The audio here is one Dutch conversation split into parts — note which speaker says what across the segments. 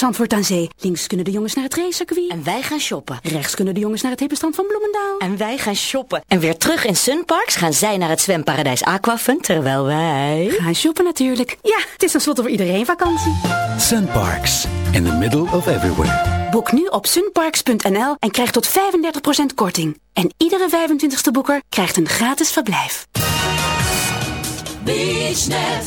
Speaker 1: Zandvoort aan Zee. Links kunnen de jongens naar het racecircuit.
Speaker 2: En wij gaan shoppen.
Speaker 1: Rechts kunnen de jongens naar het hippenstrand van Bloemendaal.
Speaker 2: En wij gaan shoppen. En weer terug in Sunparks gaan zij naar het zwemparadijs Aquafun, terwijl wij...
Speaker 1: Gaan shoppen natuurlijk. Ja, het is tenslotte voor iedereen vakantie.
Speaker 3: Sunparks, in the middle of everywhere.
Speaker 1: Boek nu op sunparks.nl en krijg tot 35% korting. En iedere 25ste boeker krijgt een gratis verblijf.
Speaker 4: BeachNet,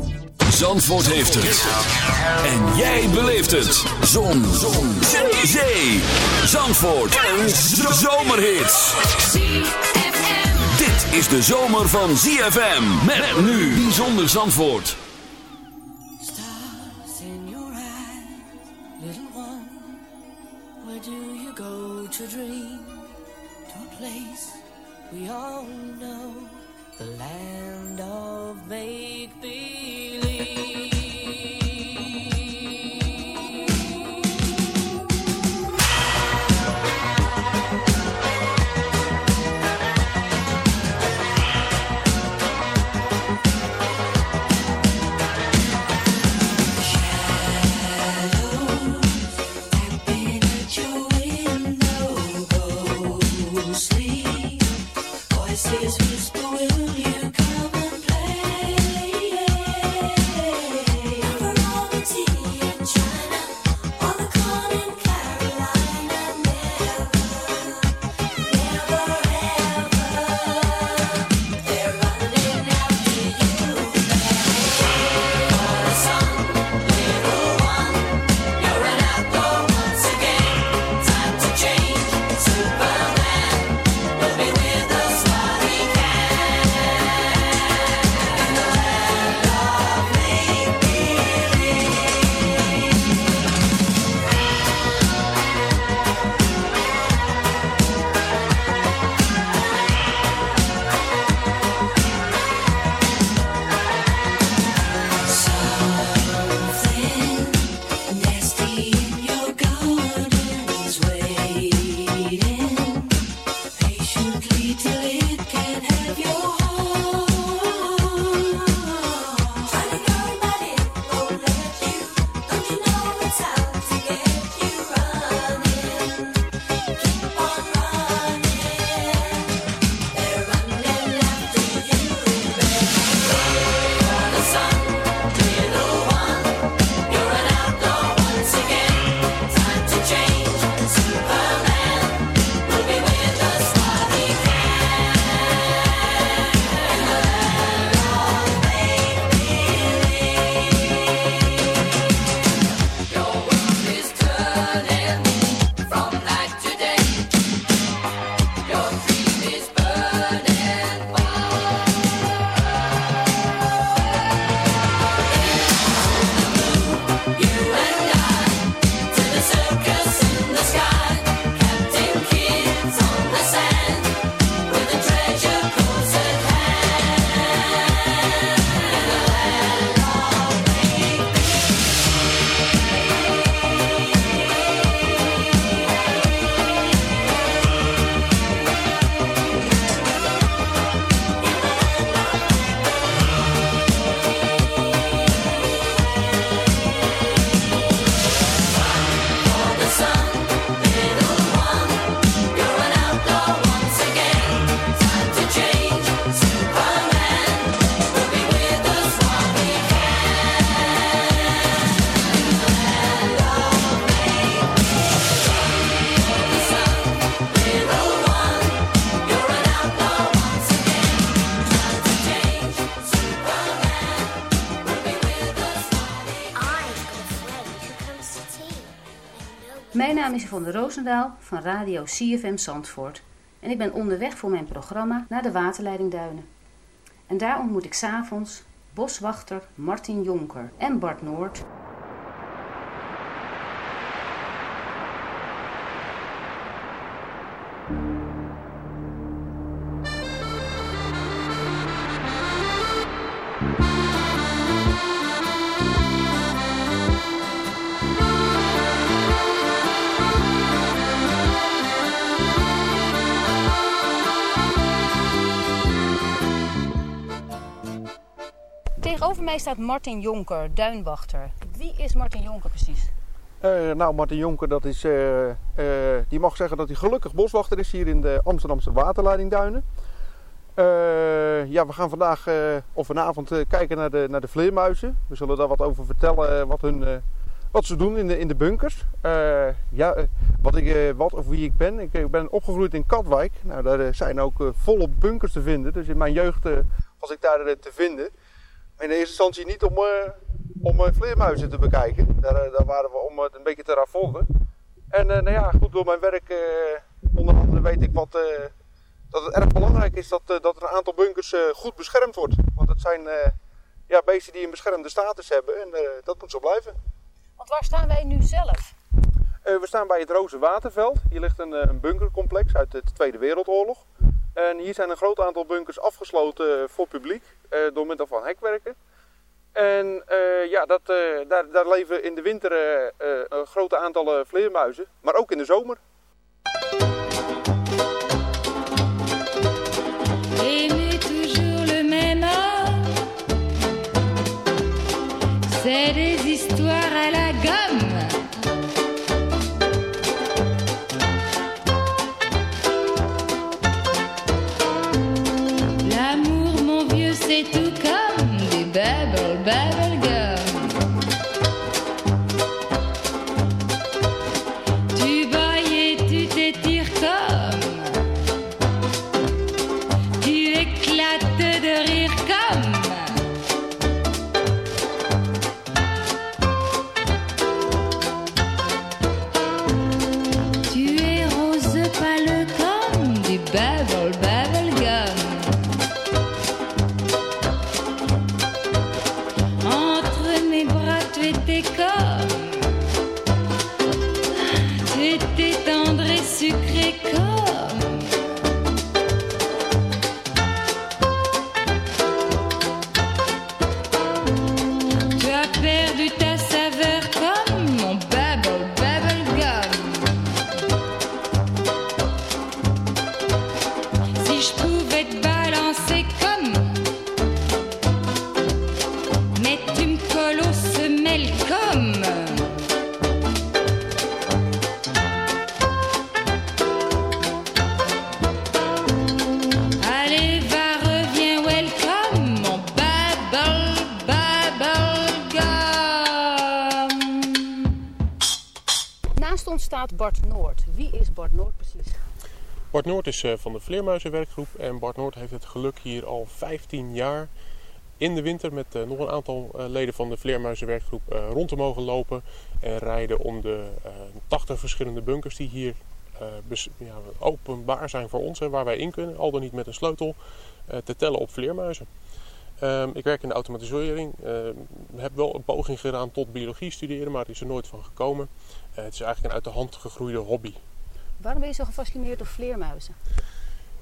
Speaker 3: Zandvoort heeft het. En jij beleeft het. Zon. Zon. Zee. Zandvoort. Een zomerhit. Dit is de zomer van ZFM. Met nu. Bijzonder Zandvoort.
Speaker 5: Stars in your eyes, little one. Where do you go to dream? To a place we all know, the land of make believe. Is
Speaker 6: Yvonne Roosendaal van Radio CFM Zandvoort. en ik ben onderweg voor mijn programma naar de waterleidingduinen. En daar ontmoet ik s'avonds boswachter Martin Jonker en Bart Noord. Mij staat Martin Jonker, duinwachter. Wie is Martin Jonker precies?
Speaker 7: Eh, nou, Martin Jonker, dat is, eh, eh, die mag zeggen dat hij gelukkig boswachter is hier in de Amsterdamse waterleidingduinen. Ja, we gaan vandaag of vanavond kijken naar de, naar de vleermuizen. We zullen daar wat over vertellen, wat, hun, wat ze doen in de, in de bunkers. Ja, wat, ik, wat of wie ik ben. Ik, eh, ben opgegroeid in Katwijk. Nou, daar zijn ook volop bunkers te vinden. Dus in mijn jeugd was ik daar te vinden. In de eerste instantie niet om, eh, om eh, vleermuizen te bekijken. Daar, eh, daar waren we om het een beetje te raffolgen. En nou ja, goed, door mijn werk, onder andere weet ik wat, dat het erg belangrijk is dat, dat er een aantal bunkers goed beschermd wordt. Want het zijn ja, beesten die een beschermde status hebben en dat moet zo blijven.
Speaker 6: Want waar staan wij nu zelf?
Speaker 7: We staan bij het Roze Waterveld. Hier ligt een, een bunkercomplex uit de Tweede Wereldoorlog. En hier zijn een groot aantal bunkers afgesloten voor publiek eh, door middel van hekwerken. En eh, ja, dat, eh, daar, daar leven in de winter eh, eh, een grote aantallen vleermuizen, maar ook in de zomer.
Speaker 8: C'est des histoires à la
Speaker 6: Bart Noord is
Speaker 9: eh, van de Vleermuizenwerkgroep en Bart Noord heeft het geluk hier al 15 jaar in de winter met eh, nog een aantal eh, leden van de Vleermuizenwerkgroep rond te mogen lopen en rijden om de eh 80 verschillende bunkers die hier openbaar zijn voor ons, hè, waar wij in kunnen, al dan niet met een sleutel, te tellen op vleermuizen. Ehm, ik werk in de automatisering. Heb wel een poging gedaan tot biologie studeren, maar er is er nooit van gekomen. Het is eigenlijk een uit de hand gegroeide hobby.
Speaker 6: Waarom ben je zo gefascineerd door vleermuizen?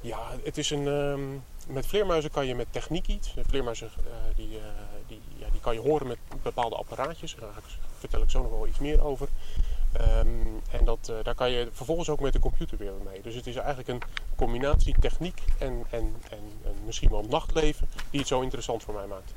Speaker 9: Ja, het is een. ehm, met vleermuizen kan je met techniek iets. Vleermuizen eh, die, eh, die, ja, die kan je horen met bepaalde apparaatjes. Daar vertel ik zo nog wel iets meer over. Ehm, en dat, eh, daar kan je vervolgens ook met de computer weer mee. Dus het is eigenlijk een combinatie techniek en, en, en, en misschien wel nachtleven die het zo interessant voor mij maakt.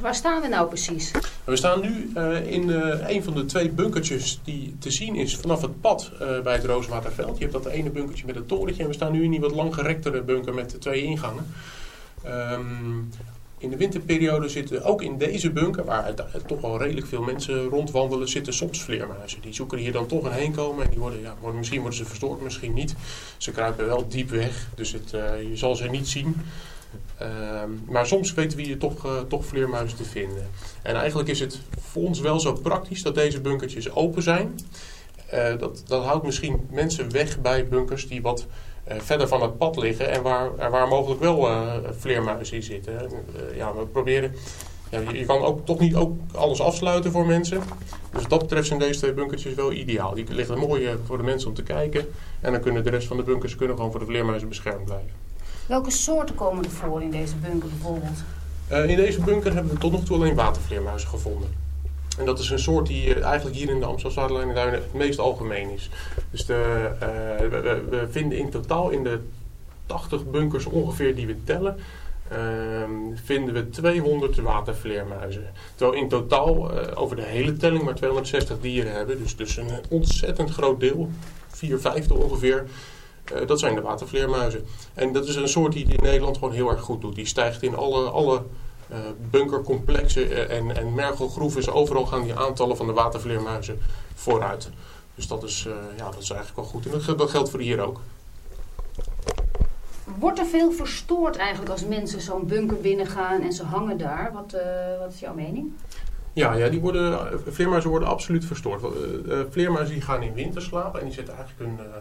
Speaker 6: Waar staan we nou precies?
Speaker 9: We staan nu eh, in eh, een van de twee bunkertjes die te zien is vanaf het pad eh, bij het Rooswaterveld. Je hebt dat ene bunkertje met het torentje en we staan nu in die wat langgerektere bunker met de twee ingangen. Ehm, in de winterperiode zitten ook in deze bunker, waar toch wel redelijk veel mensen rondwandelen, zitten soms vleermuizen. Die zoeken hier dan toch een heen komen en die worden, ja, worden, misschien worden ze verstoord, misschien niet. Ze kruipen wel diep weg, dus het, je zal ze niet zien. Ehm, maar soms weten we hier toch, eh, toch vleermuizen te vinden. En eigenlijk is het voor ons wel zo praktisch dat deze bunkertjes open zijn. Eh, dat, dat houdt misschien mensen weg bij bunkers die wat eh, verder van het pad liggen en waar, waar mogelijk wel vleermuizen in zitten. Ja, we proberen. Ja, je, kan ook toch niet ook alles afsluiten voor mensen. Dus wat dat betreft zijn deze twee bunkertjes wel ideaal. Die liggen mooi voor de mensen om te kijken. En dan kunnen de rest van de bunkers kunnen gewoon voor de vleermuizen beschermd blijven.
Speaker 6: Welke soorten komen er voor in deze bunker bijvoorbeeld?
Speaker 9: Eh, in deze bunker hebben we tot nog toe alleen watervleermuizen gevonden. En dat is een soort die eh, eigenlijk hier in de Amsterdamse Waterlijnenduinen het meest algemeen is. Dus de, eh, we, vinden in totaal in de 80 bunkers ongeveer die we tellen, ehm, vinden we 200 watervleermuizen. Terwijl in totaal over de hele telling maar 260 dieren hebben. Dus, dus een ontzettend groot deel, vier vijfde ongeveer, eh, dat zijn de watervleermuizen. En dat is een soort die in Nederland gewoon heel erg goed doet. Die stijgt in alle, alle eh, bunkercomplexen eh, en, en mergelgroeven. Overal gaan die aantallen van de watervleermuizen vooruit. Dus dat is, ja, dat is eigenlijk wel goed. En dat, geldt- dat geldt voor hier ook.
Speaker 6: Wordt er veel verstoord eigenlijk als mensen zo'n bunker binnengaan en ze hangen daar? Wat, wat is jouw mening?
Speaker 9: Ja, ja die worden, vleermuizen worden absoluut verstoord. Vleermuizen die gaan in winter slapen en die zetten eigenlijk een, eh,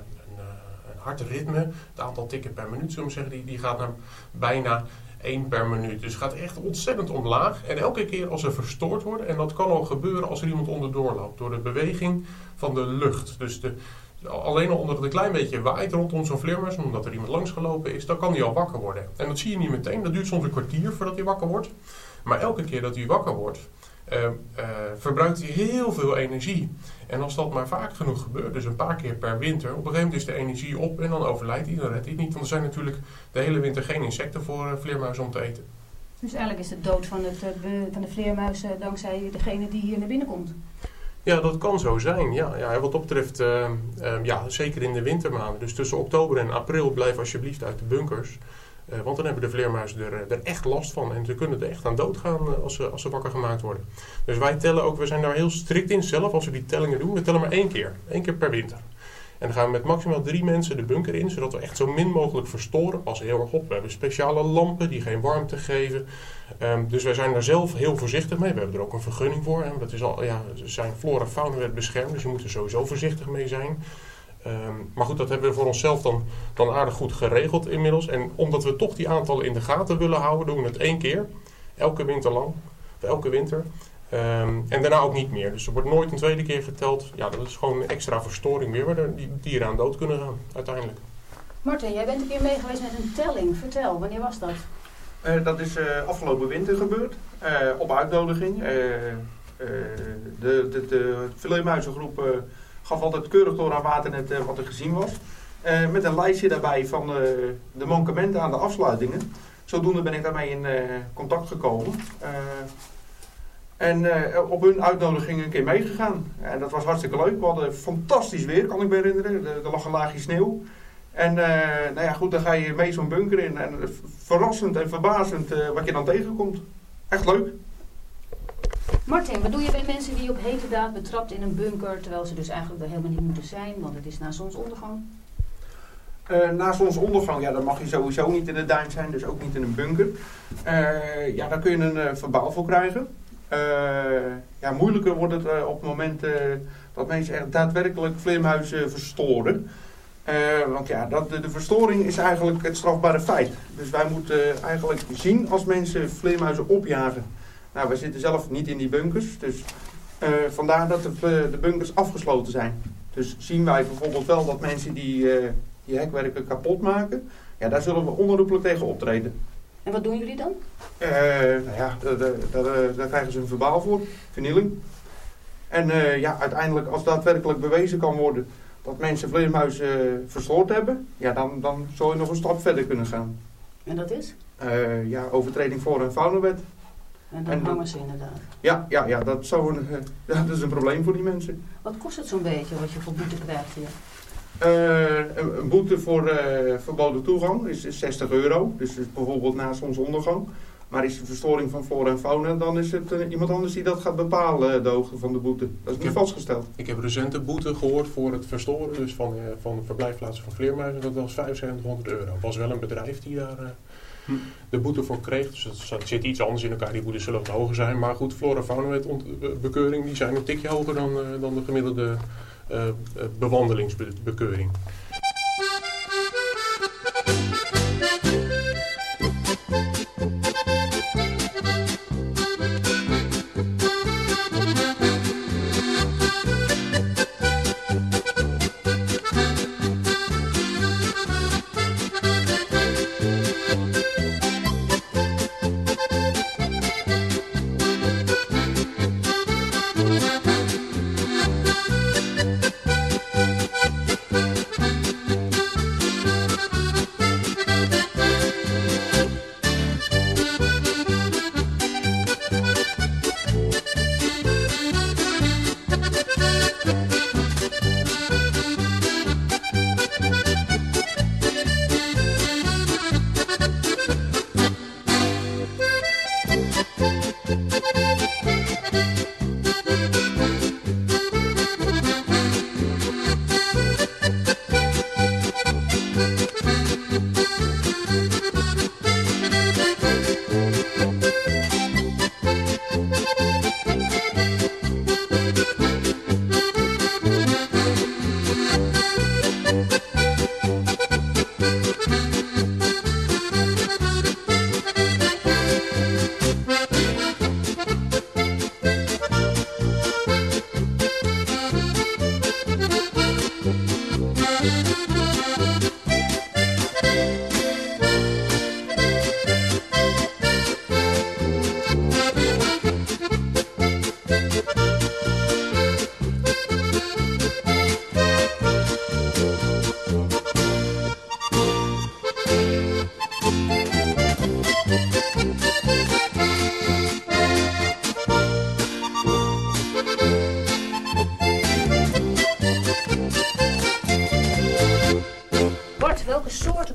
Speaker 9: een, eh, hard ritme. Het aantal tikken per minuut, zullen we zeggen, die, die gaat naar bijna één per minuut. Dus het gaat echt ontzettend omlaag. En elke keer als ze verstoord worden, en dat kan al gebeuren als er iemand onderdoor loopt, door de beweging van de lucht. Dus de, alleen al omdat het een klein beetje waait rondom zo'n vleermuis, omdat er iemand langs gelopen is, dan kan die al wakker worden. En dat zie je niet meteen, dat duurt soms een kwartier voordat hij wakker wordt. Maar elke keer dat hij wakker wordt, eh, eh, verbruikt hij heel veel energie. En als dat maar vaak genoeg gebeurt, dus een paar keer per winter, op een gegeven moment is de energie op en dan overlijdt hij, dan redt hij het niet. Want er zijn natuurlijk de hele winter geen insecten voor eh, vleermuizen om te eten.
Speaker 6: Dus eigenlijk is de dood van, het, eh, van de vleermuizen dankzij degene die hier naar binnen komt.
Speaker 9: Ja, dat kan zo zijn. Ja, ja, wat dat betreft, eh, eh, ja, zeker in de wintermaanden. Dus tussen oktober en april blijf alsjeblieft uit de bunkers. Eh, want dan hebben de vleermuizen er, eh, er echt last van. En ze kunnen er echt aan doodgaan eh, als, ze, als ze wakker gemaakt worden. Dus wij tellen ook, we zijn daar heel strikt in zelf als we die tellingen doen. We tellen maar één keer. Eén keer per winter. En dan gaan we met maximaal drie mensen de bunker in, zodat we echt zo min mogelijk verstoren. Passen heel erg op. We hebben speciale lampen die geen warmte geven. Ehm, dus wij zijn daar zelf heel voorzichtig mee. We hebben er ook een vergunning voor. Hè. Dat is al, ja, zijn flora en fauna werd beschermd, dus je moet er sowieso voorzichtig mee zijn. Ehm, maar goed, dat hebben we voor onszelf dan, dan aardig goed geregeld inmiddels. En omdat we toch die aantallen in de gaten willen houden, doen we het één keer. Elke winter lang. Of elke winter. Ehm, en daarna ook niet meer. Dus er wordt nooit een tweede keer geteld. Ja, dat is gewoon een extra verstoring meer, waar de- die dieren aan dood kunnen gaan, uiteindelijk.
Speaker 6: Martin, jij bent een keer mee geweest met een telling. Vertel, wanneer was dat?
Speaker 7: Eh, dat is eh, afgelopen winter gebeurd, eh, op uitnodiging. Eh, eh, de, de, de eh, gaf altijd keurig door aan Waternet eh, wat er gezien was. Eh, met een lijstje daarbij van eh, de mankementen aan de afsluitingen. Zodoende ben ik daarmee in contact gekomen. En op hun uitnodiging een keer meegegaan. En dat was hartstikke leuk. We hadden fantastisch weer, kan ik me herinneren. Er, lag een laagje sneeuw. En nou ja, goed, dan ga je mee zo'n bunker in. En verrassend en verbazend wat je dan tegenkomt. Echt leuk.
Speaker 6: Martin, wat doe je bij mensen die op hete daad betrapt in een bunker, terwijl ze dus eigenlijk er helemaal niet moeten zijn, want het is na zonsondergang?
Speaker 7: Eh, na zonsondergang, ja, dan mag je sowieso niet in de duin zijn, dus ook niet in een bunker. Eh, ja, daar kun je een eh, verbaal voor krijgen. Ja, moeilijker wordt het op het moment dat mensen echt daadwerkelijk vleermuizen verstoren. Want ja, dat, de, de verstoring is eigenlijk het strafbare feit. Dus wij moeten eigenlijk zien als mensen vleermuizen opjagen. Nou, wij zitten zelf niet in die bunkers, dus eh, vandaar dat de, vle- de bunkers afgesloten zijn. Dus zien wij bijvoorbeeld wel dat mensen die, eh, die hekwerken kapot maken, ja, daar zullen we onherroepelijk tegen optreden.
Speaker 6: En wat doen jullie dan?
Speaker 7: Eh, nou ja, daar, eh, krijgen ze een verbaal voor, vernieling. En eh, ja, uiteindelijk als daadwerkelijk bewezen kan worden dat mensen vleermuizen eh, verstoord hebben, ja, dan, dan zou je nog een stap verder kunnen gaan.
Speaker 6: En dat is?
Speaker 7: Eh, ja, overtreding voor een faunawet.
Speaker 6: En dan
Speaker 7: En-
Speaker 6: hangen ze inderdaad.
Speaker 7: Ja, ja, ja, dat, zou een, eh, ja, dat is een probleem voor die mensen.
Speaker 6: Wat kost het zo'n beetje wat je voor boete krijgt hier?
Speaker 7: Eh, een, een boete voor eh, verboden toegang is, is 60 euro. Dus is bijvoorbeeld na zonsondergang. Maar is er verstoring van flora en fauna, dan is het iemand anders die dat gaat bepalen, de hoogte van de boete. Dat is niet
Speaker 9: heb-
Speaker 7: vastgesteld.
Speaker 9: Ik heb recent een boete gehoord voor het verstoren dus van, eh, van de verblijfplaatsen van vleermuizen. Dat was 7500 euro. Het was wel een bedrijf die daar. De boete voor kreeg. Dus zat- zit iets anders in elkaar. Die boetes zullen wat hoger zijn. Maar goed, flora fauna bekeuring die zijn een tikje hoger dan, eh, dan de gemiddelde eh, eh, bewandelingsbekeuring.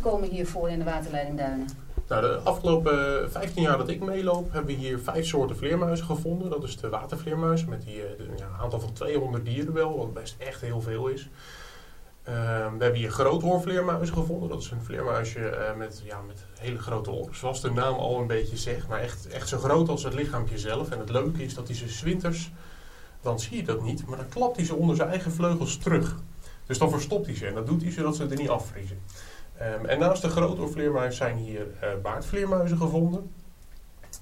Speaker 6: Komen hier voor in de waterleiding Duinen?
Speaker 9: Nou, de afgelopen 15 jaar dat ik meeloop, hebben we hier vijf soorten vleermuizen gevonden. Dat is de watervleermuis met die, eh, een aantal van 200 dieren wel, wat best echt heel veel is. Ehm, we hebben hier groothoorvleermuizen gevonden. Dat is een vleermuisje eh, met, ja, met hele grote oren. Zoals de naam al een beetje zegt, maar echt, echt zo groot als het lichaampje zelf. En het leuke is dat hij ze 's winters, dan zie je dat niet, maar dan klapt hij ze onder zijn eigen vleugels terug. Dus dan verstopt hij ze en dat doet hij zodat ze er niet afvriezen. Ehm, en naast de groothoorvleermuis zijn hier eh, baardvleermuizen gevonden.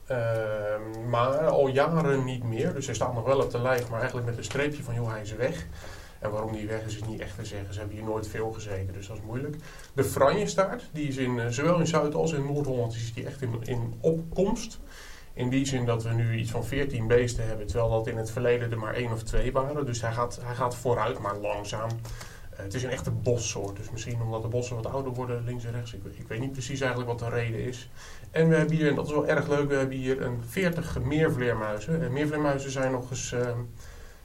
Speaker 9: Ehm, maar al jaren niet meer. Dus hij staat nog wel op de lijst, maar eigenlijk met een streepje van joh, hij is weg. En waarom die weg is, is niet echt te zeggen. Ze hebben hier nooit veel gezeten, dus dat is moeilijk. De franjestaart, die is in, eh, zowel in Zuid- als in Noord-Holland is die echt in, in opkomst. In die zin dat we nu iets van 14 beesten hebben, terwijl dat in het verleden er maar één of twee waren. Dus hij gaat, hij gaat vooruit, maar langzaam. Eh, het is een echte bossoort, dus misschien omdat de bossen wat ouder worden, links en rechts. Ik, ik weet niet precies eigenlijk wat de reden is. En we hebben hier, en dat is wel erg leuk, we hebben hier een 40 meervleermuizen. En meervleermuizen zijn nog eens, ehm,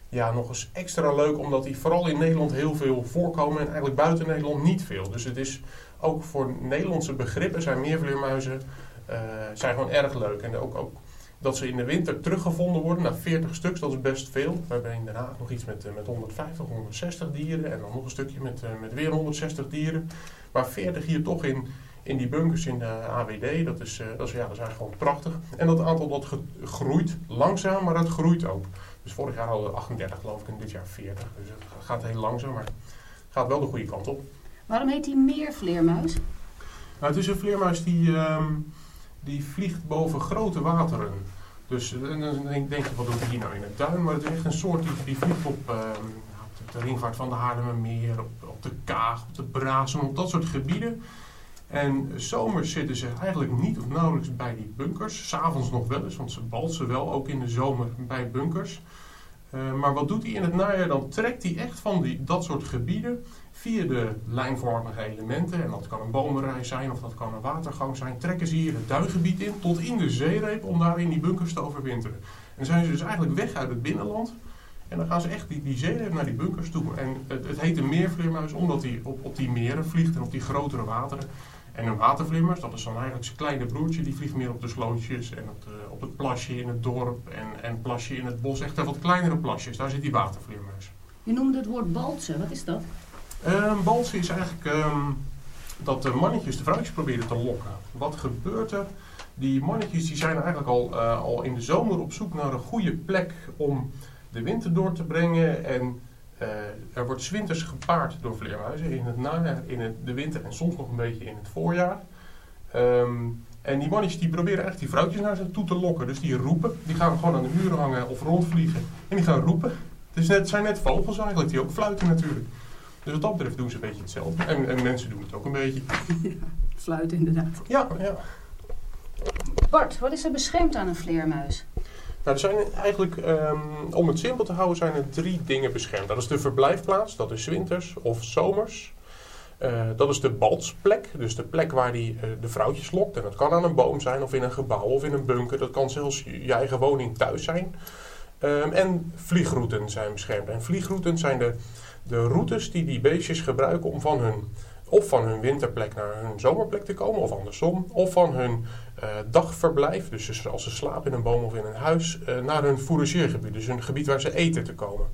Speaker 9: ja, nog eens extra leuk, omdat die vooral in Nederland heel veel voorkomen en eigenlijk buiten Nederland niet veel. Dus het is ook voor Nederlandse begrippen zijn meervleermuizen eh, zijn gewoon erg leuk. En ook, ook dat ze in de winter teruggevonden worden, na 40 stuks, dat is best veel. We hebben in Den Haag nog iets met, eh, met 150, 160 dieren en dan nog een stukje met, eh, met weer 160 dieren. Maar 40 hier toch in, in die bunkers in de AWD, dat is, eh, dat, is, ja, dat is eigenlijk gewoon prachtig. En dat aantal dat ge- groeit langzaam, maar het groeit ook. Dus vorig jaar hadden we 38 geloof ik en dit jaar 40. Dus het gaat heel langzaam, maar het gaat wel de goede kant op.
Speaker 6: Waarom heet die meervleermuis?
Speaker 9: Nou, het is een vleermuis die, ehm, die vliegt boven grote wateren. Dus eh, dan denk, je, wat doet hij hier nou in het duin? Maar het is echt een soort die, vliegt op, ehm, op de, de ringvaart van de Haarlemmermeer, op, op de Kaag, op de Brazen, op dat soort gebieden. En zomers zitten ze eigenlijk niet of nauwelijks bij die bunkers. S'avonds nog wel eens, want ze balsen wel ook in de zomer bij bunkers. Eh, maar wat doet hij in het najaar? Dan trekt hij echt van die, dat soort gebieden via de lijnvormige elementen, en dat kan een bomenrij zijn of dat kan een watergang zijn, trekken ze hier het duingebied in tot in de zeereep om daar in die bunkers te overwinteren. En zijn ze dus eigenlijk weg uit het binnenland en dan gaan ze echt die, die zeereep naar die bunkers toe. En het, het heet een meervleermuis omdat hij op, op die meren vliegt en op die grotere wateren. En een watervleermuis, dat is dan eigenlijk zijn kleine broertje, die vliegt meer op de slootjes en op, op het plasje in het dorp en, en plasje in het bos. Echt wat kleinere plasjes, daar zit die watervleermuis.
Speaker 6: Je noemde het woord baltsen. Wat is dat?
Speaker 9: Een balsen is eigenlijk ehm, dat de mannetjes de vrouwtjes proberen te lokken. Wat gebeurt er? Die mannetjes die zijn eigenlijk al, eh, al in de zomer op zoek naar een goede plek om de winter door te brengen. En eh, er wordt 's winters gepaard door vleermuizen in het najaar, in de winter en soms nog een beetje in het voorjaar. Ehm, en die mannetjes die proberen echt die vrouwtjes naar zich toe te lokken. Dus die roepen, die gaan gewoon aan de muur hangen of rondvliegen. En die gaan roepen. Het, is net, zijn net vogels eigenlijk, die ook fluiten natuurlijk. Dus wat dat betreft doen ze een beetje hetzelfde. En, en mensen doen het ook een beetje.
Speaker 6: Fluiten inderdaad.
Speaker 9: Ja, ja.
Speaker 6: Bart, wat is er beschermd aan een vleermuis?
Speaker 9: Nou, er zijn eigenlijk, ehm, om het simpel te houden, zijn er drie dingen beschermd. Dat is de verblijfplaats, dat is winters of zomers. Eh, dat is de baltsplek, dus de plek waar die eh, de vrouwtjes lokt. En dat kan aan een boom zijn, of in een gebouw, of in een bunker. Dat kan zelfs je je eigen woning thuis zijn. Ehm, en vliegrouten zijn beschermd. En vliegrouten zijn de, de routes die die beestjes gebruiken om van hun, of van hun winterplek naar hun zomerplek te komen, of andersom. Of van hun eh, dagverblijf, dus als ze slapen in een boom of in een huis, eh, naar hun fourageergebied. Dus een gebied waar ze eten te komen.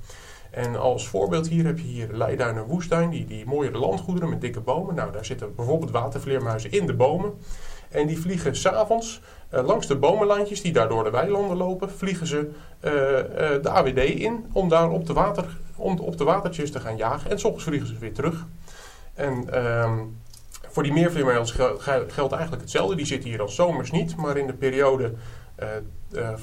Speaker 9: En als voorbeeld hier heb je hier Leiduin en Woestijn, die, die mooie landgoederen met dikke bomen. Nou, daar zitten bijvoorbeeld watervleermuizen in de bomen. En die vliegen s'avonds uh, langs de bomenlandjes die daar door de weilanden lopen, vliegen ze de AWD in om daar op de, water, om op de watertjes te gaan jagen. En s ochtends vliegen ze weer terug. En ehm, voor die gel- geldt eigenlijk hetzelfde. Die zitten hier dan zomers niet, maar in de periode eh, eh,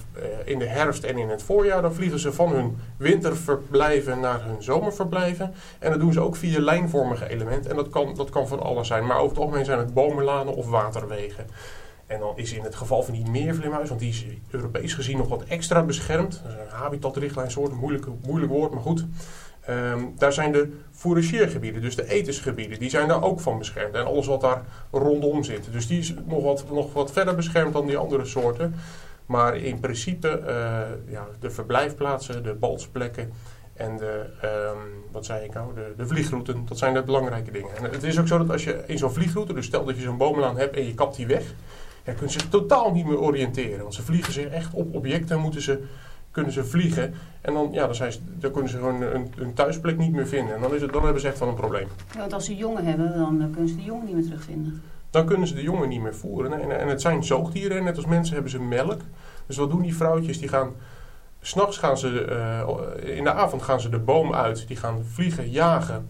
Speaker 9: in de herfst en in het voorjaar, dan vliegen ze van hun winterverblijven naar hun zomerverblijven. En dat doen ze ook via lijnvormige elementen. En dat kan, dat kan van alles zijn. Maar over het algemeen zijn het bomenlanen of waterwegen. En dan is in het geval van die meervleermuis, want die is Europees gezien nog wat extra beschermd. Dat is een habitatrichtlijn soort, een moeilijk, moeilijk woord, maar goed. Ehm, daar zijn de fourageergebieden, dus de etensgebieden, die zijn daar ook van beschermd. En alles wat daar rondom zit. Dus die is nog wat, nog wat verder beschermd dan die andere soorten. Maar in principe, eh, ja, de verblijfplaatsen, de baltsplekken en de, ehm, wat zei ik nou, de, de vliegrouten, dat zijn de belangrijke dingen. En het is ook zo dat als je in zo'n vliegroute, dus stel dat je zo'n bomenlaan hebt en je kapt die weg, ja, kunnen ze zich totaal niet meer oriënteren. Want ze vliegen zich echt op objecten, moeten ze, kunnen ze vliegen. En dan, ja, dan, zijn ze, dan kunnen ze gewoon een, een thuisplek niet meer vinden. En dan, is het, dan hebben ze echt wel een probleem.
Speaker 6: Ja, want als ze jongen hebben, dan eh, kunnen ze de jongen niet meer terugvinden.
Speaker 9: Dan kunnen ze de jongen niet meer voeren. En, en het zijn zoogdieren, net als mensen hebben ze melk. Dus wat doen die vrouwtjes? Die gaan, s'nachts gaan ze, eh, in de avond gaan ze de boom uit. Die gaan vliegen, jagen.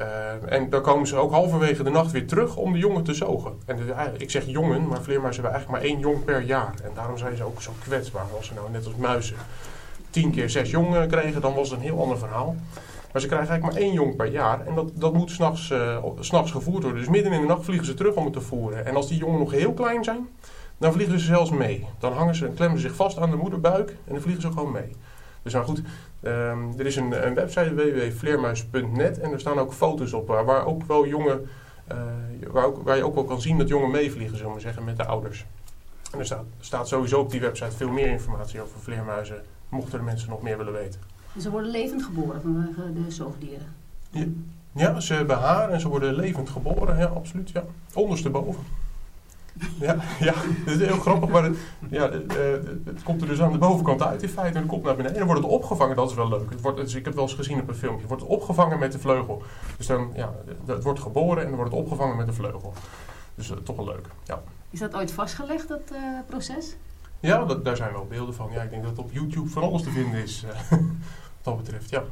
Speaker 9: Eh, en dan komen ze ook halverwege de nacht weer terug om de jongen te zogen. En ik zeg jongen, maar vleermuizen hebben eigenlijk maar één jong per jaar. En daarom zijn ze ook zo kwetsbaar. Als ze nou net als muizen tien keer zes jongen kregen, dan was het een heel ander verhaal. Maar ze krijgen eigenlijk maar één jong per jaar. En dat, dat moet s'nachts uh, s'nachts gevoerd worden. Dus midden in de nacht vliegen ze terug om het te voeren. En als die jongen nog heel klein zijn, dan vliegen ze zelfs mee. Dan hangen ze en klemmen ze zich vast aan de moederbuik en dan vliegen ze gewoon mee. Dus nou goed, ehm, er is een, een website www.vleermuis.net en er staan ook foto's op waar, waar ook wel jongen, eh, waar, ook, waar je ook wel kan zien dat jongen meevliegen, zullen we zeggen, met de ouders. En er staat, staat sowieso op die website veel meer informatie over vleermuizen, mochten de mensen nog meer willen weten.
Speaker 6: En ze worden levend geboren vanwege de zoogdieren.
Speaker 9: Ja, ze hebben haar en ze worden levend geboren, ja, absoluut, ja. Ondersteboven. Ja, ja, dat is heel grappig, maar het, ja, het, eh, het komt er dus aan de bovenkant uit in feite en het komt naar beneden. En dan wordt het opgevangen, dat is wel leuk. Het wordt, dus ik heb het wel eens gezien op een filmpje, het wordt opgevangen met de vleugel. Dus dan, ja, het wordt geboren en dan wordt het opgevangen met de vleugel. Dus eh, toch wel leuk, ja.
Speaker 6: Is dat ooit vastgelegd, dat eh, proces?
Speaker 9: Ja, dat, daar zijn wel beelden van. Ja, ik denk dat het op YouTube van alles te vinden is, wat dat betreft, ja.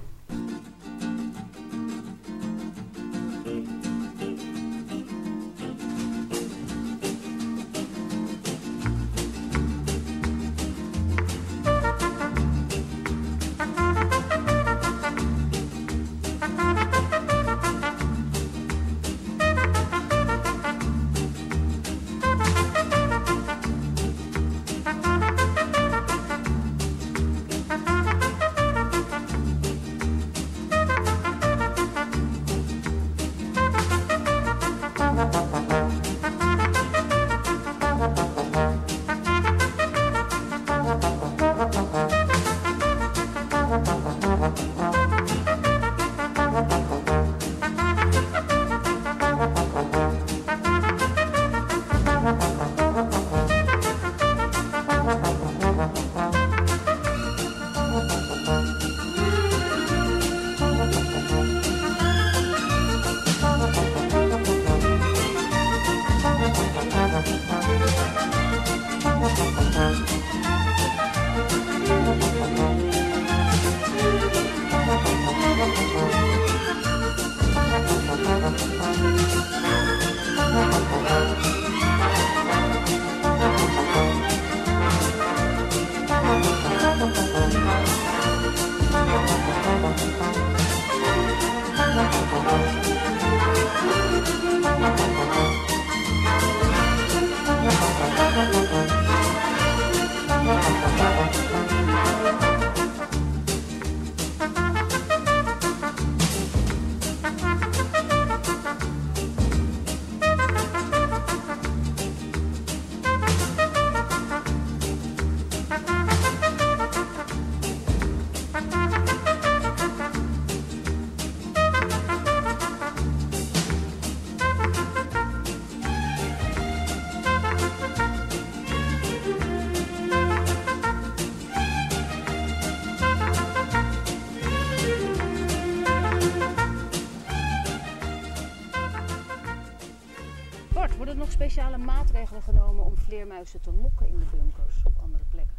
Speaker 6: Vleermuizen te lokken in de bunkers op andere plekken?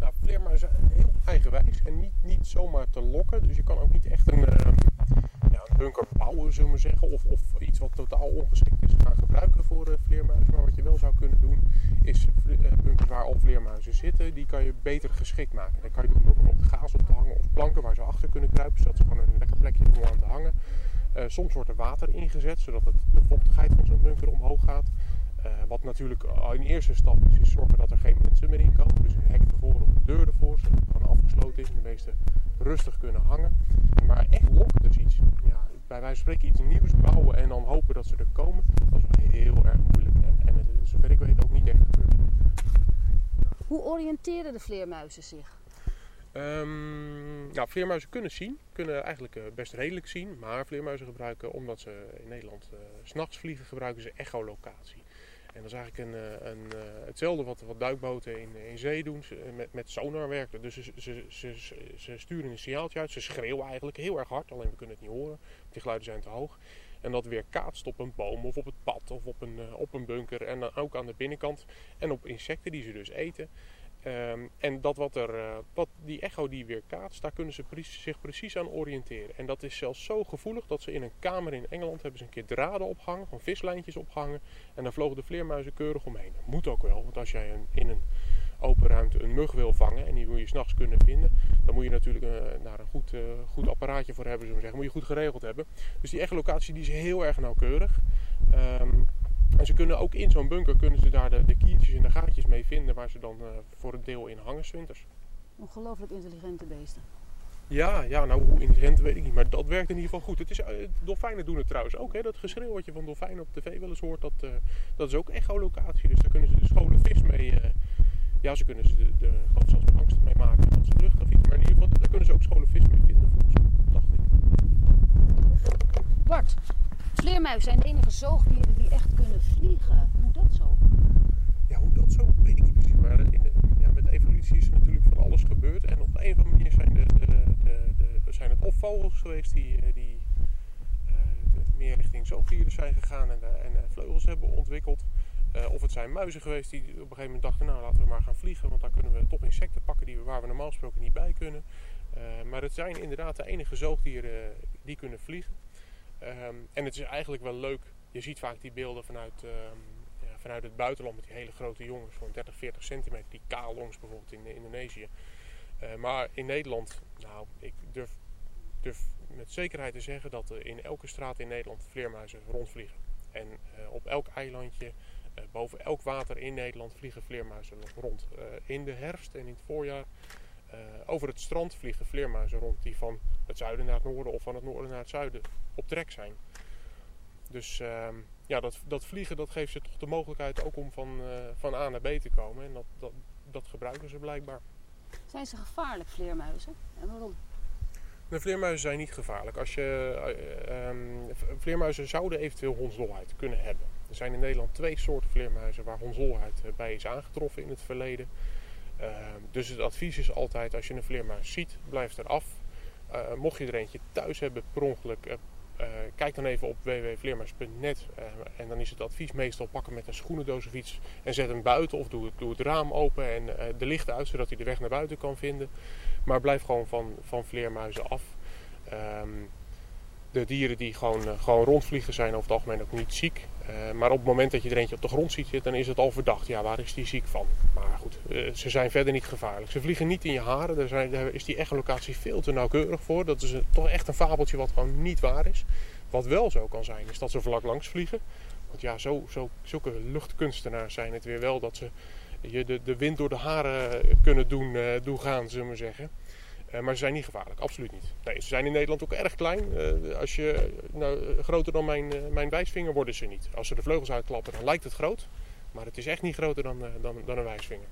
Speaker 9: Nou, vleermuizen heel eigenwijs en niet, niet zomaar te lokken. Dus je kan ook niet echt een, ehm, ja, een bunker bouwen, zullen we zeggen. Of, of iets wat totaal ongeschikt is gaan gebruiken voor eh, vleermuizen. Maar wat je wel zou kunnen doen, is vle- eh, bunkers waar al vleermuizen zitten, die kan je beter geschikt maken. Dat kan je doen door bijvoorbeeld gaas op te hangen of planken waar ze achter kunnen kruipen. Zodat ze gewoon een lekker plekje hebben om aan te hangen. Eh, soms wordt er water ingezet, zodat het, de vochtigheid van zo'n bunker omhoog gaat. Eh, wat natuurlijk al in eerste stap is, is zorgen dat er geen mensen meer in komen. Dus een hek ervoor of een deur ervoor, zodat het gewoon afgesloten is en de meesten rustig kunnen hangen. Maar echt lokken, dus iets, ja, bij wijze van spreken iets nieuws bouwen en dan hopen dat ze er komen, dat is wel heel erg moeilijk. En, en eh, zover ik weet ook niet echt gebeurd.
Speaker 6: Hoe oriënteren de vleermuizen zich?
Speaker 9: Ehm, nou, vleermuizen kunnen zien, kunnen eigenlijk eh, best redelijk zien. Maar vleermuizen gebruiken, omdat ze in Nederland eh, s s'nachts vliegen, gebruiken ze echolocatie. En dat is eigenlijk een, eh, een, eh, hetzelfde wat, wat duikboten in, in zee doen, eh, met, met sonar werken. Dus ze, ze, ze, sturen een signaaltje uit, ze schreeuwen eigenlijk heel erg hard, alleen we kunnen het niet horen. Die geluiden zijn te hoog. En dat weer kaatst op een boom of op het pad of op een, op een bunker. En dan ook aan de binnenkant. En op insecten die ze dus eten. Ehm, en dat wat er, eh, wat die echo die weer kaatst, daar kunnen ze zich precies aan oriënteren. En dat is zelfs zo gevoelig dat ze in een kamer in Engeland hebben ze een keer draden opgehangen, gewoon vislijntjes opgehangen. En daar vlogen de vleermuizen keurig omheen. Dat moet ook wel, want als jij een, in een open ruimte een mug wil vangen en die wil je s'nachts kunnen vinden, dan moet je natuurlijk eh, daar een goed, eh, goed apparaatje voor hebben, we zeggen. Moet je goed geregeld hebben. Dus die echolocatie die is heel erg nauwkeurig. Ehm, en ze kunnen ook in zo'n bunker kunnen ze daar de, de kiertjes en de gaatjes mee vinden waar ze dan eh, voor een deel in hangen winters.
Speaker 6: Ongelooflijk intelligente beesten.
Speaker 9: Ja, ja, nou hoe intelligent weet ik niet, maar dat werkt in ieder geval goed. Het is, eh, dolfijnen doen het trouwens ook. Hè? Dat geschreeuw wat je van dolfijnen op tv wel eens hoort, dat, eh, dat is ook echolocatie. Dus daar kunnen ze de scholen vis mee... ja, ze kunnen ze de, de, geloof zelfs angst mee maken dat ze vlucht gaan fietsen. Maar in ieder geval, daar kunnen ze ook scholen vis mee vinden, volgens mij, dacht ik.
Speaker 6: Bart, vleermuizen zijn de enige zoogdieren vliegen. Hoe dat zo?
Speaker 9: Ja, hoe dat zo, weet ik niet precies. Maar de, ja, met evolutie is er natuurlijk van alles gebeurd. En op de een of andere manier zijn, de, de, de, de, zijn het of vogels geweest die, eh, die eh, de- meer richting zoogdieren zijn gegaan en, eh, en eh, vleugels hebben ontwikkeld. Eh, of het zijn muizen geweest die op een gegeven moment dachten, nou laten we maar gaan vliegen. Want dan kunnen we toch insecten pakken die we, waar we normaal gesproken niet bij kunnen. Eh, maar het zijn inderdaad de enige zoogdieren die kunnen vliegen. Ehm, en het is eigenlijk wel leuk. Je ziet vaak die beelden vanuit, ehm, vanuit het buitenland met die hele grote jongens van 30, 40 centimeter. Die kalongs bijvoorbeeld in eh, Indonesië. Eh, maar in Nederland, nou, ik durf, durf met zekerheid te zeggen dat er in elke straat in Nederland vleermuizen rondvliegen. En eh, op elk eilandje, boven elk water in Nederland vliegen vleermuizen rond. In de herfst en in het voorjaar over het strand vliegen vleermuizen rond die van het zuiden naar het noorden of van het noorden naar het zuiden op trek zijn. Dus ehm, ja, dat, dat vliegen dat geeft ze toch de mogelijkheid ook om van, eh, van A naar B te komen. En dat, dat, dat gebruiken ze blijkbaar.
Speaker 6: Zijn ze gevaarlijk, vleermuizen? En waarom?
Speaker 9: De vleermuizen zijn niet gevaarlijk. Als je, eh, ehm, vleermuizen zouden eventueel hondsdolheid kunnen hebben. Er zijn in Nederland twee soorten vleermuizen waar hondsdolheid eh, bij is aangetroffen in het verleden. Ehm, dus het advies is altijd als je een vleermuis ziet, blijf eraf. Eh mocht je er eentje thuis hebben per ongeluk, eh, kijk dan even op www.vleermuis.net. eh, en dan is het advies meestal pakken met een schoenendoos of iets en zet hem buiten of doe het, doe het raam open en eh, de lichten uit zodat hij de weg naar buiten kan vinden. Maar blijf gewoon van, van vleermuizen af. Ehm, de dieren die gewoon, eh, gewoon rondvliegen zijn over het algemeen ook niet ziek. Eh, maar op het moment dat je er eentje op de grond ziet zitten, dan is het al verdacht. Ja, waar is die ziek van? Maar goed, eh, ze zijn verder niet gevaarlijk. Ze vliegen niet in je haren. Daar, zijn, is die echolocatie veel te nauwkeurig voor. Dat is toch echt een fabeltje wat gewoon niet waar is. Wat wel zo kan zijn, is dat ze vlak langs vliegen. Want ja, zo, zo, zulke luchtkunstenaars zijn het weer wel dat ze je de, de wind door de haren kunnen doen, doen gaan, zullen we zeggen. Eh, maar ze zijn niet gevaarlijk, absoluut niet. Nee, ze zijn in Nederland ook erg klein. Eh, als je, nou, groter dan mijn, eh, mijn wijsvinger worden ze niet. Als ze de vleugels uitklappen, dan lijkt het groot. Maar het is echt niet groter dan, dan, dan een wijsvinger.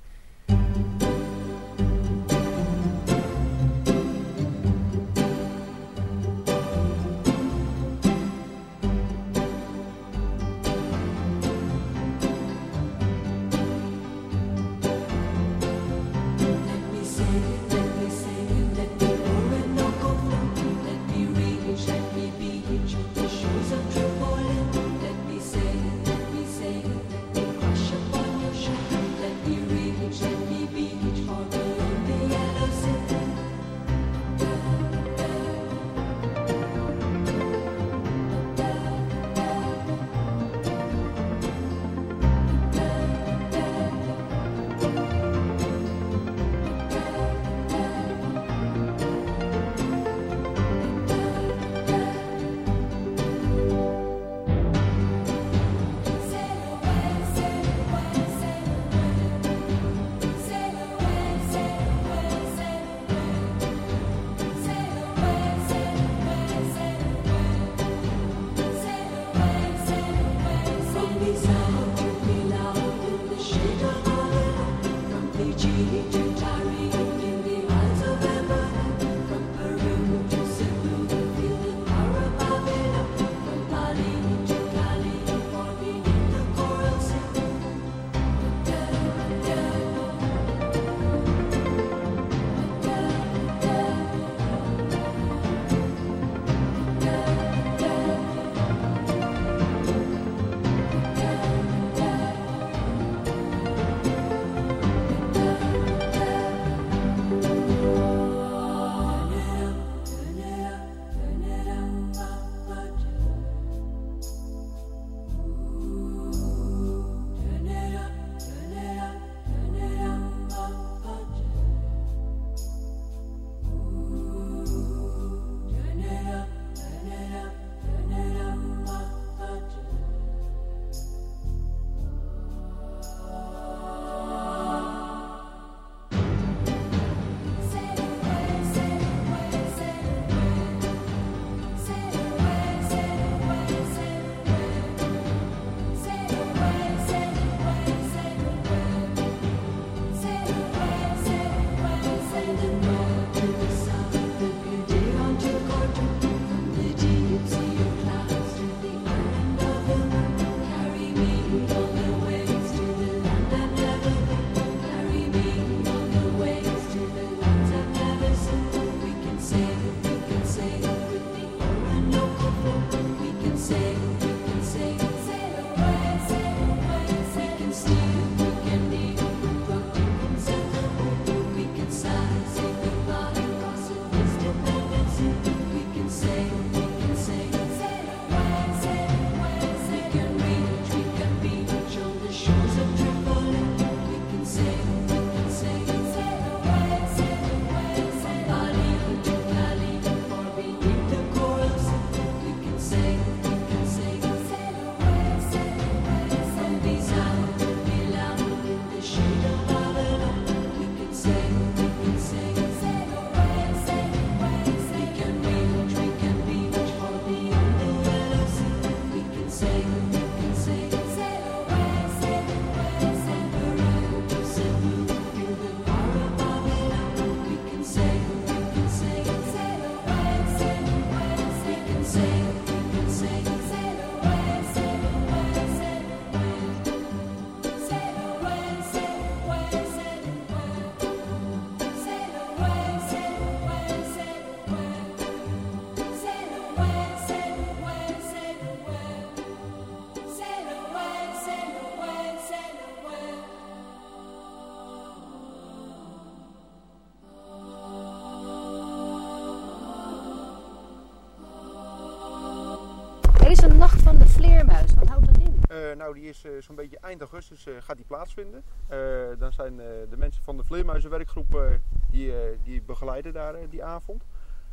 Speaker 7: Nou, die is eh, zo'n beetje eind augustus eh, gaat die plaatsvinden. Eh, dan zijn eh, de mensen van de Vleermuizenwerkgroep eh, die, eh, die begeleiden daar eh, die avond.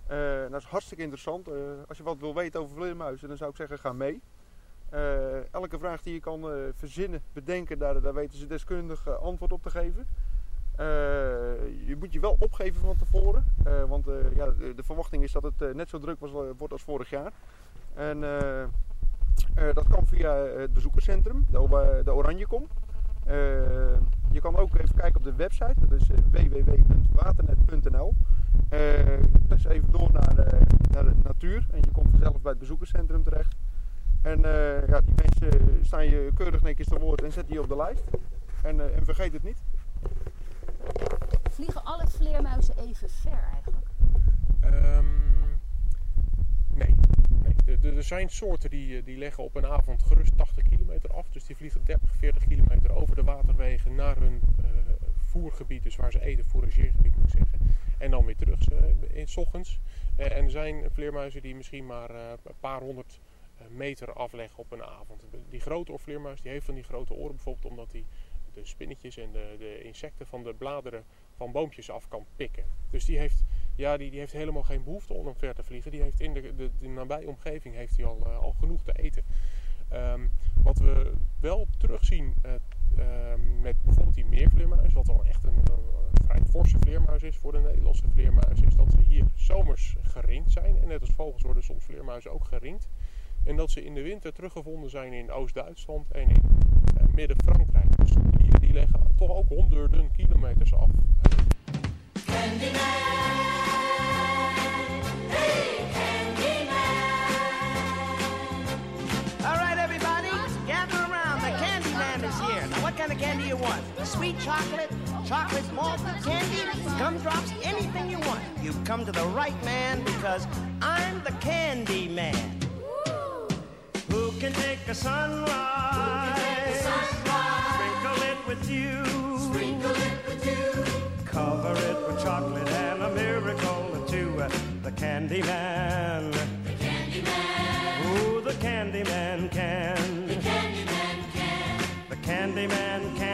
Speaker 7: Eh, dat is hartstikke interessant. Eh, als je wat wil weten over vleermuizen, dan zou ik zeggen ga mee. Eh, elke vraag die je kan eh, verzinnen, bedenken, daar, daar weten ze deskundig eh, antwoord op te geven. Eh, je moet je wel opgeven van tevoren, eh, want eh, ja, de, verwachting is dat het eh, net zo druk wordt als vorig jaar. En eh, eh, dat kan via het bezoekerscentrum, de, O- de Oranjekom. Eh, je kan ook even kijken op de website, dat is eh, www.waternet.nl. Eh dus even door naar, eh, naar de natuur en je komt vanzelf bij het bezoekerscentrum terecht. En eh, ja, die mensen staan je keurig netjes te woord en zetten je op de lijst. En, eh, en vergeet het niet.
Speaker 6: Vliegen alle vleermuizen even ver eigenlijk?
Speaker 9: Ehm, nee. Er- zijn soorten die, eh, die leggen op een avond gerust 80 kilometer af. Dus die vliegen 30, 40 kilometer over de waterwegen naar hun eh, voergebied. Dus waar ze eten, fourageergebied moet ik zeggen. En dan weer terug in 's ochtends. Eh, en er zijn vleermuizen die misschien maar een paar honderd meter afleggen op een avond. Die grote oorvleermuis die heeft van die grote oren bijvoorbeeld omdat hij de spinnetjes en de, de insecten van de bladeren van boompjes af kan pikken. Dus die heeft, ja, die, die heeft helemaal geen behoefte om ver te vliegen. Die heeft in de, de, nabije omgeving heeft hij al, eh, al genoeg te eten. Ehm, wat we wel terugzien eh, ehm, met bijvoorbeeld die meervleermuis, wat wel echt een, vrij forse vleermuis is voor de Nederlandse vleermuis, is dat ze hier zomers geringd zijn. En net als vogels worden soms vleermuizen ook geringd. En dat ze in de winter teruggevonden zijn in Oost-Duitsland en in eh, Midden-Frankrijk. Dus die, leggen toch ook honderden kilometers af.
Speaker 10: Want? Sweet chocolate, chocolate malted candy, gumdrops, anything you want. You've come to the right man because I'm the candy man. Who can take a sunrise? Sprinkle it with dew. Sprinkle it with dew. Cover it with chocolate and a miracle or two. Uh, the candy man. The candy man. Ooh, the candy man can. The candy man can. The candy man can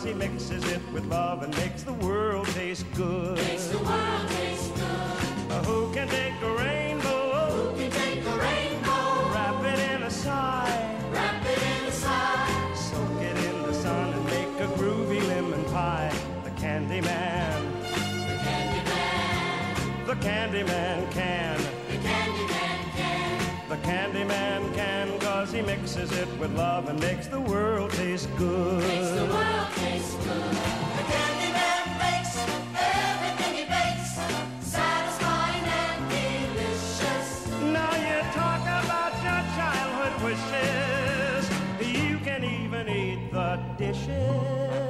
Speaker 10: cause he mixes it with love and makes the world taste good. Makes the world taste good. Uh, who can take a rainbow? Who can take a rainbow? Wrap it in a sigh. Wrap it in a sigh. Soak it in the sun and make a groovy lemon pie. The candy man. The candy man. The candy man can. The candy man can cause he mixes it with love and makes the world taste good. Makes the world taste good. The candy man makes everything he bakes satisfying and delicious. Now you talk about your childhood wishes. You can even eat the dishes.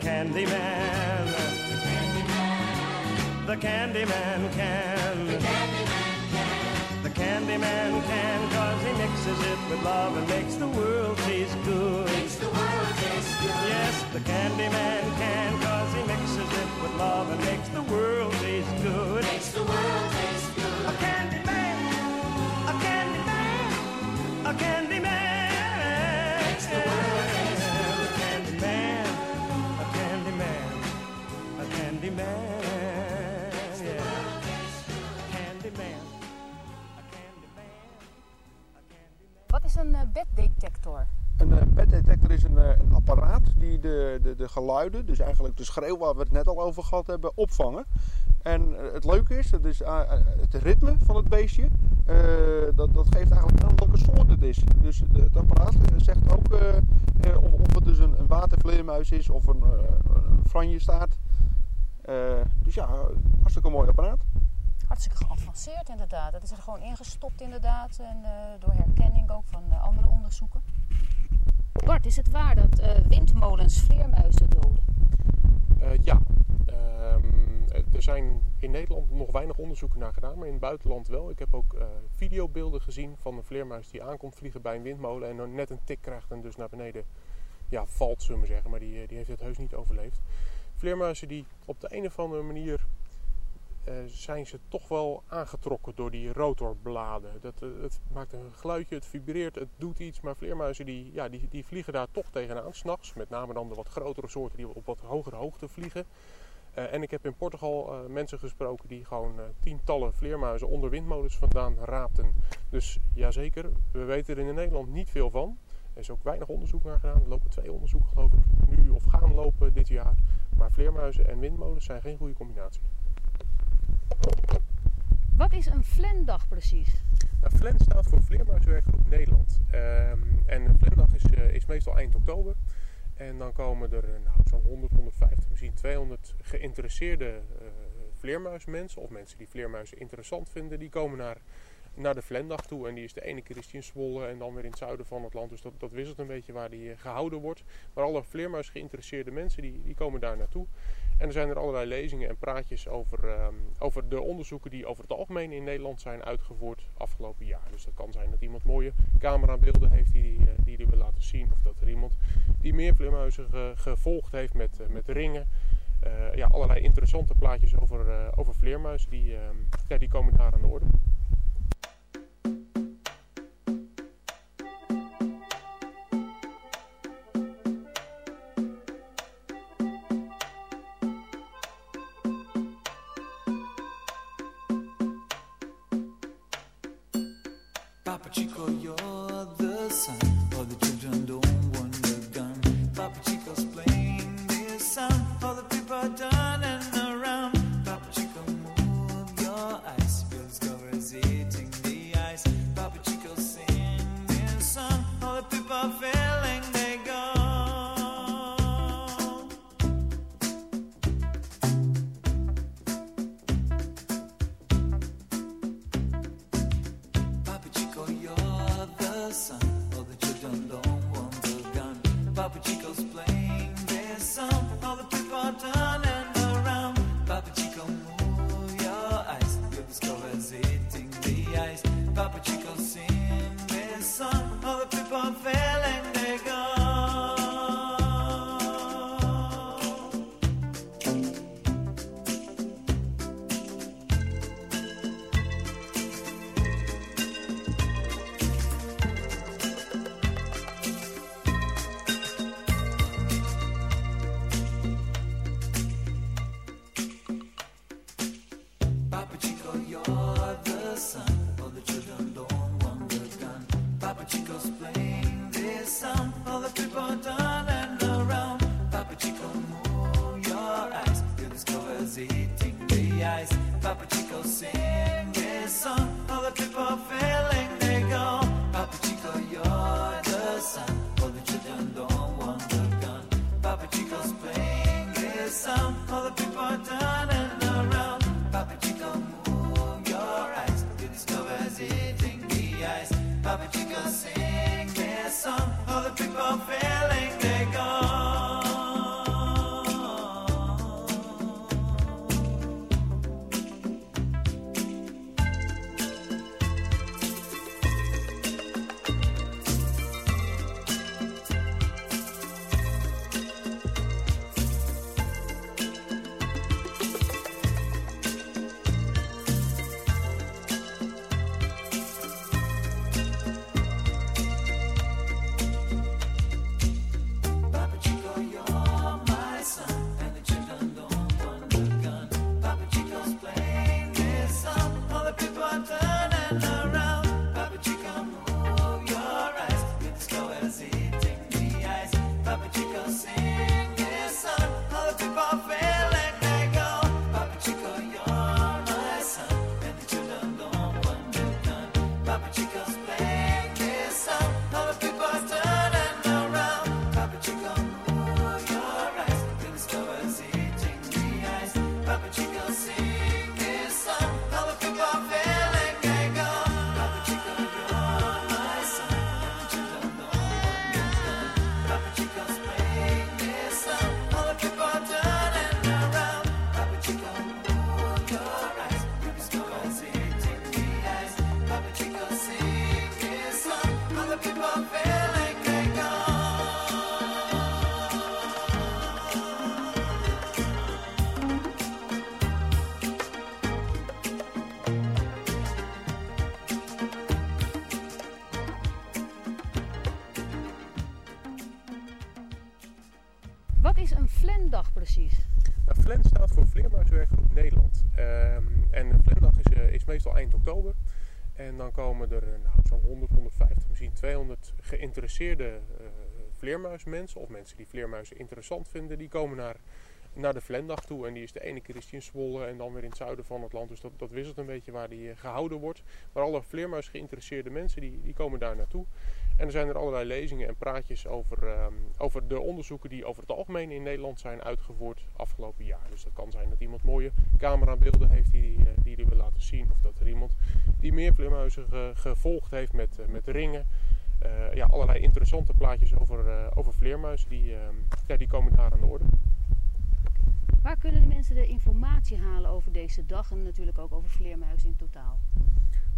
Speaker 10: candy man. The candy man can. The candy man can cause he mixes it with love and makes the world taste good. Makes the world taste good. Yes, the candy man can cause he mixes it with love and makes the world taste good. Makes the world taste good. A candy man, a candy man, a candy man. Man.
Speaker 6: Wat is een eh, beddetector?
Speaker 7: Een uh, pet detector is een, uh, een apparaat die de, de, de geluiden, dus eigenlijk de schreeuw waar we het net al over gehad hebben, opvangen. En het leuke is, het, is het ritme van het beestje, dat, dat geeft eigenlijk aan welke soort het is. Dus het apparaat zegt ook of, of het dus een, een watervleermuis is of een, een franjestaart. Dus ja, hartstikke mooi apparaat.
Speaker 11: Hartstikke geavanceerd inderdaad. Dat is er gewoon ingestopt inderdaad. En door herkenning ook van andere onderzoeken. Bart, is het waar dat uh, windmolens vleermuizen doden?
Speaker 9: Uh, ja, um, er zijn in Nederland nog weinig onderzoeken naar gedaan, maar in het buitenland wel. Ik heb ook uh, videobeelden gezien van een vleermuis die aankomt vliegen bij een windmolen en dan net een tik krijgt en dus naar beneden ja, valt, zullen we zeggen. Maar die, die heeft het heus niet overleefd. Vleermuizen die op de een of andere manier uh, zijn ze toch wel aangetrokken door die rotorbladen. Dat, uh, het maakt een geluidje, het vibreert, het doet iets. Maar vleermuizen die, ja, die, die vliegen daar toch tegenaan, s'nachts. Met name dan de wat grotere soorten die op wat hogere hoogte vliegen. Uh, en ik heb in Portugal mensen gesproken die gewoon tientallen vleermuizen onder windmolens vandaan raapten. Dus jazeker, we weten er in Nederland niet veel van. Er is ook weinig onderzoek naar gedaan. Er lopen twee onderzoeken geloof ik nu of gaan lopen dit jaar. Maar vleermuizen en windmolens zijn geen goede combinatie.
Speaker 11: Wat is een Flendag precies?
Speaker 9: Nou, Flen staat voor Vleermuiswerkgroep Nederland. Um, en een Flendag is, uh, is meestal eind oktober. En dan komen er uh, nou, zo'n 100, 150, misschien 200 geïnteresseerde uh, vleermuismensen of mensen die vleermuizen interessant vinden, die komen naar, naar de Flendag toe. En die is de ene keer is die in Zwolle en dan weer in het zuiden van het land. Dus dat, dat wisselt een beetje waar die gehouden wordt. Maar alle vleermuis geïnteresseerde mensen die, die komen daar naartoe. En er zijn er allerlei lezingen en praatjes over, um, over de onderzoeken die over het algemeen in Nederland zijn uitgevoerd afgelopen jaar. Dus dat kan zijn dat iemand mooie camerabeelden heeft die die, die, die wil laten zien. Of dat er iemand die meer vleermuizen ge, gevolgd heeft met, uh, met ringen. Ja, allerlei interessante plaatjes over, uh, over vleermuizen die, ja, die komen daar aan de orde. Komen er eh, nou, zo'n 100, 150, misschien 200 geïnteresseerde eh, vleermuismensen. Of mensen die vleermuizen interessant vinden. Die komen naar, naar de Flendag toe. En die is de ene keer is in Zwolle en dan weer in het zuiden van het land. Dus dat, dat wisselt een beetje waar die eh, gehouden wordt. Maar alle vleermuis geïnteresseerde mensen die, die komen daar naartoe. En er zijn er allerlei lezingen en praatjes over, ehm, over de onderzoeken die over het algemeen in Nederland zijn uitgevoerd afgelopen jaar. Dus dat kan zijn dat iemand mooie camerabeelden heeft die die, eh, die wil laten zien. Of dat er iemand die meer vleermuizen ge- gevolgd heeft met, eh, met ringen. Eh, ja, allerlei interessante plaatjes over, over vleermuizen die, ehm, ja, die komen daar aan de orde.
Speaker 11: Waar kunnen de mensen de informatie halen over deze dag en natuurlijk ook over vleermuizen in totaal?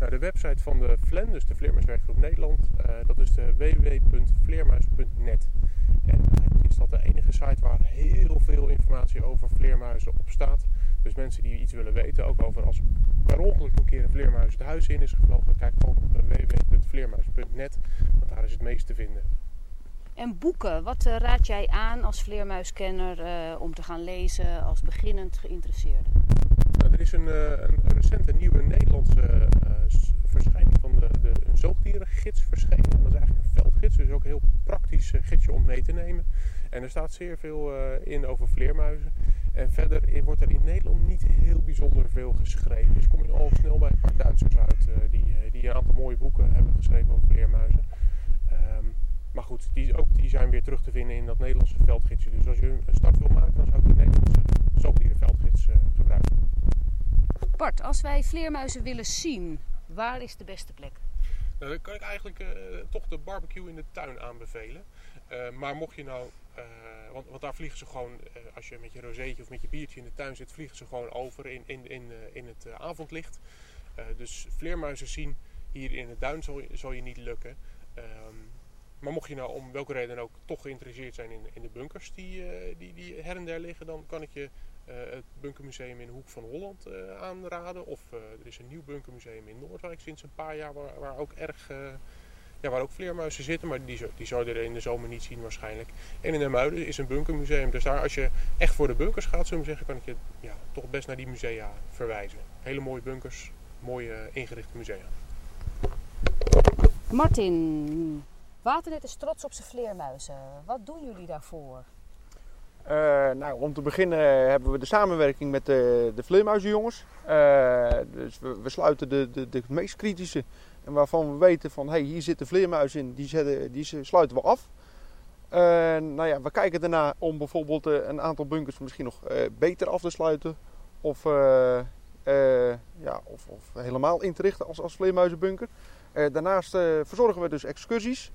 Speaker 9: Nou, de website van de FLEN, dus de Vleermuiswerkgroep Nederland, eh, dat is de www.vleermuis.net. En eigenlijk is dat de enige site waar heel veel informatie over vleermuizen op staat. Dus mensen die iets willen weten, ook over als per ongeluk een keer een vleermuis het huis in is gevlogen, kijk gewoon op www.vleermuis.net, want daar is het meest te vinden.
Speaker 11: En boeken, wat eh, raad jij aan als vleermuiskenner eh, om te gaan lezen als beginnend geïnteresseerde?
Speaker 9: Nou, er is een, een recente nieuwe Nederlandse verschijning van de, de, een zoogdierengids verschenen. Dat is eigenlijk een veldgids, dus ook een heel praktisch eh, gidsje om mee te nemen. En er staat zeer veel eh, in over vleermuizen. En verder eh, wordt er in Nederland niet heel bijzonder veel geschreven. Dus kom je al snel bij een paar Duitsers uit die, die een aantal mooie boeken hebben geschreven over vleermuizen. Ehm, maar goed, die, ook die zijn weer terug te vinden in dat Nederlandse veldgidsje. Dus als je een start wil maken, dan zou ik de Nederlandse zoogdierenveldgids gebruiken.
Speaker 11: Bart, als wij vleermuizen willen zien, waar is de beste plek?
Speaker 9: Dan kan ik eigenlijk eh, toch de barbecue in de tuin aanbevelen. Eh, maar mocht je nou, eh, want, want daar vliegen ze gewoon, eh, als je met je rozeetje of met je biertje in de tuin zit, vliegen ze gewoon over in, in, in, eh, in het eh, avondlicht. Eh, dus vleermuizen zien hier in de duin zal, je- niet lukken. Ehm, maar mocht je nou om welke reden ook toch geïnteresseerd zijn in, in de bunkers die, eh, die, die her en der liggen, dan kan ik je eh, het bunkermuseum in de Hoek van Holland eh, aanraden. Of eh, er is een nieuw bunkermuseum in Noordwijk sinds een paar jaar waar, ook erg... eh, ja, waar ook vleermuizen zitten, maar die, die zou je er in de zomer niet zien waarschijnlijk. En in Hermuiden is een bunkermuseum. Dus daar, als je echt voor de bunkers gaat, zullen zeggen, kan ik je ja, toch best naar die musea verwijzen. Hele mooie bunkers, mooie eh, ingerichte musea.
Speaker 11: Martin, Waternet is trots op zijn vleermuizen. Wat doen jullie daarvoor?
Speaker 7: Eh, nou, om te beginnen hebben we de samenwerking met de, de vleermuizenjongens. Eh, dus we, sluiten de, de, de meest kritische en waarvan we weten van hey, hier zit de vleermuis in, die, die sluiten we af. Eh, nou ja, we kijken daarna om bijvoorbeeld eh, een aantal bunkers misschien nog beter af te sluiten. Of, ja, of, of helemaal in te richten als, als vleermuizenbunker. Daarnaast verzorgen we dus excursies.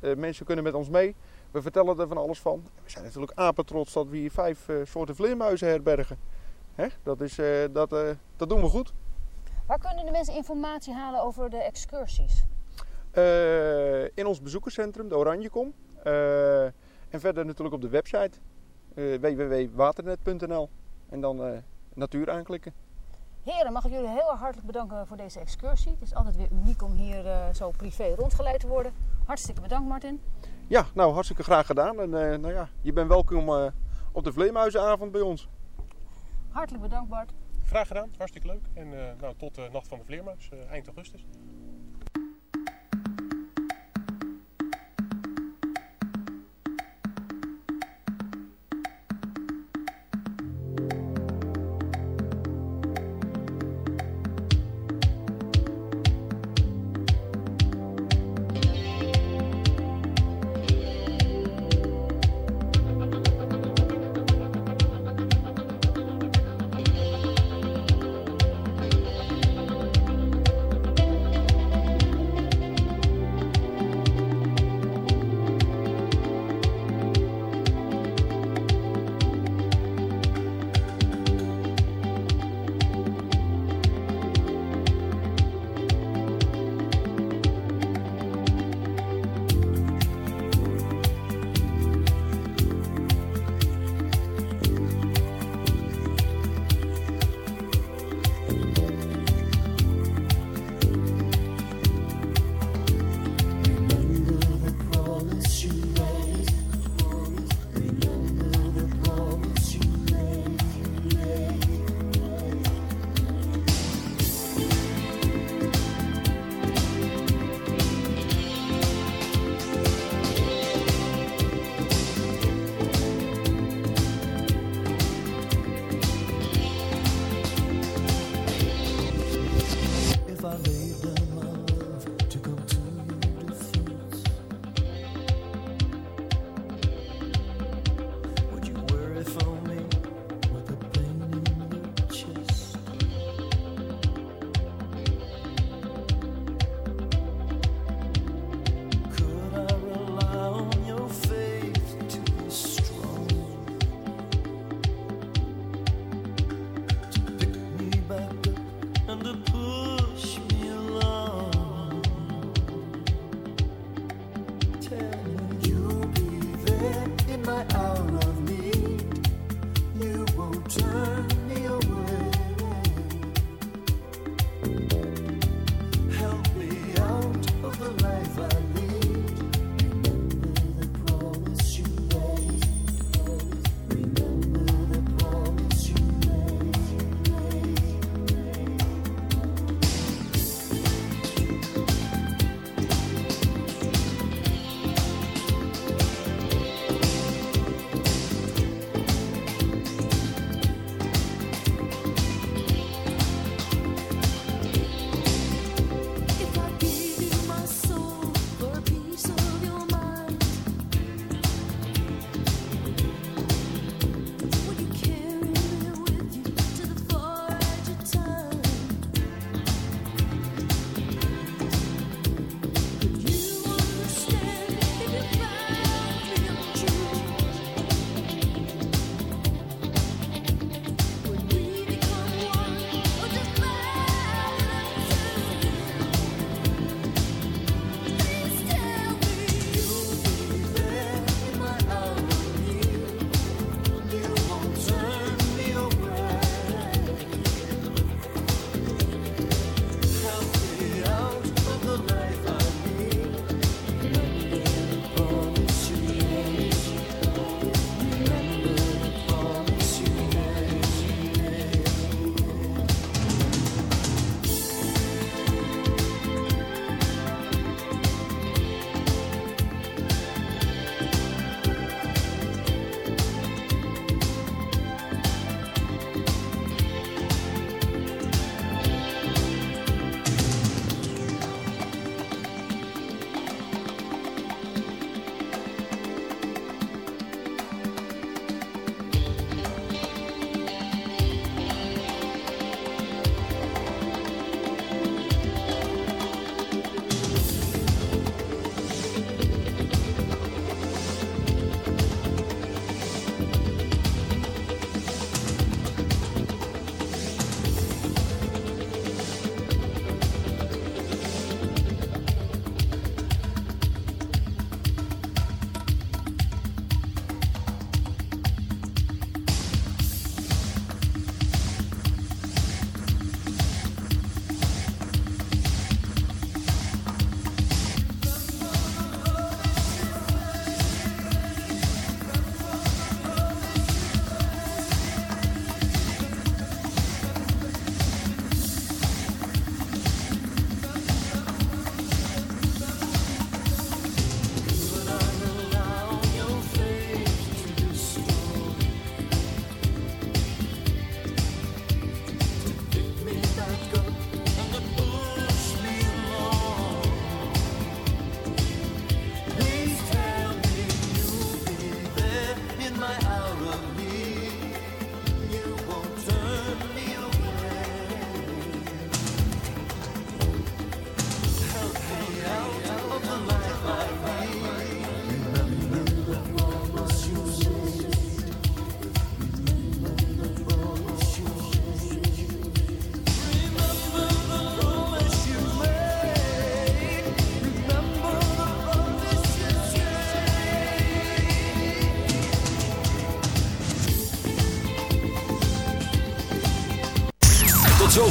Speaker 7: Mensen kunnen met ons mee. We vertellen er van alles van. We zijn natuurlijk apetrots dat we hier vijf eh, soorten vleermuizen herbergen. Hè? Dat, is, eh, dat, eh, dat doen we goed.
Speaker 11: Waar kunnen de mensen informatie halen over de excursies?
Speaker 7: In ons bezoekerscentrum, de Oranjekom. En verder natuurlijk op de website www.waternet.nl. En dan natuur aanklikken.
Speaker 11: Heren, mag ik jullie heel erg hartelijk bedanken voor deze excursie. Het is altijd weer uniek om hier zo privé rondgeleid te worden. Hartstikke bedankt Martin.
Speaker 7: Ja, nou hartstikke graag gedaan. En eh, nou ja, je bent welkom eh, op de Vleermuizenavond bij ons.
Speaker 11: Hartelijk bedankt Bart.
Speaker 9: Graag gedaan, hartstikke leuk. En eh, nou, tot de Nacht van de Vleermuis, eh, eind augustus.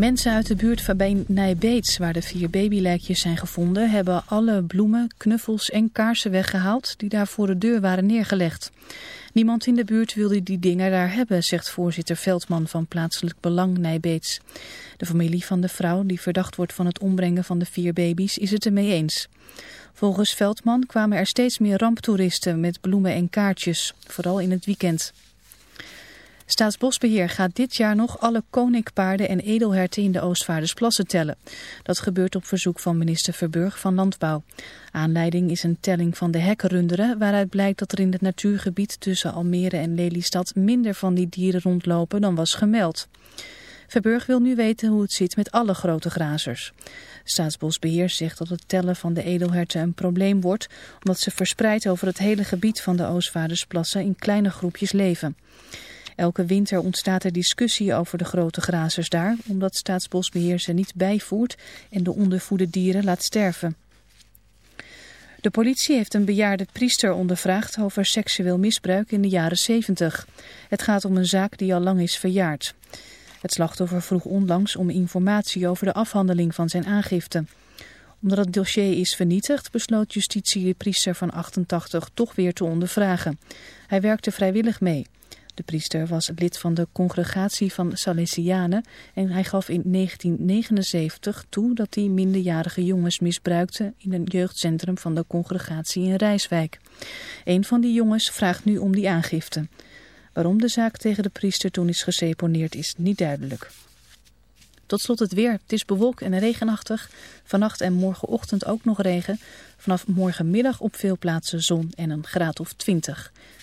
Speaker 12: Mensen uit de buurt van Nijbeets, waar de vier babylijkjes zijn gevonden, hebben alle bloemen, knuffels en kaarsen weggehaald die daar voor de deur waren neergelegd. Niemand in de buurt wilde die dingen daar hebben, zegt voorzitter Veldman van Plaatselijk Belang Nijbeets. De familie van de vrouw, die verdacht wordt van het ombrengen van de vier baby's, is het ermee eens. Volgens Veldman kwamen er steeds meer ramptoeristen met bloemen en kaartjes, vooral in het weekend. Staatsbosbeheer gaat dit jaar nog alle koninkpaarden en edelherten in de Oostvaardersplassen tellen. Dat gebeurt op verzoek van minister Verburg van Landbouw. Aanleiding is een telling van de hekkenrunderen waaruit blijkt dat er in het natuurgebied tussen Almere en Lelystad minder van die dieren rondlopen dan was gemeld. Verburg wil nu weten hoe het zit met alle grote grazers. Staatsbosbeheer zegt dat het tellen van de edelherten een probleem wordt, omdat ze verspreid over het hele gebied van de Oostvaardersplassen in kleine groepjes leven. Elke winter ontstaat er discussie over de grote grazers daar, omdat Staatsbosbeheer ze niet bijvoert en de ondervoede dieren laat sterven. De politie heeft een bejaarde priester ondervraagd over seksueel misbruik in de jaren 70. Het gaat om een zaak die al lang is verjaard. Het slachtoffer vroeg onlangs om informatie over de afhandeling van zijn aangifte. Omdat het dossier is vernietigd, besloot justitie de priester van 88 toch weer te ondervragen. Hij werkte vrijwillig mee. De priester was lid van de congregatie van Salesianen en hij gaf in 1979 toe dat hij minderjarige jongens misbruikte in een jeugdcentrum van de congregatie in Rijswijk. Een van die jongens vraagt nu om die aangifte. Waarom de zaak tegen de priester toen is geseponeerd is niet duidelijk. Tot slot het weer. Het is bewolkt en regenachtig. Vannacht en morgenochtend ook nog regen. Vanaf morgenmiddag op veel plaatsen zon en een graad of 20.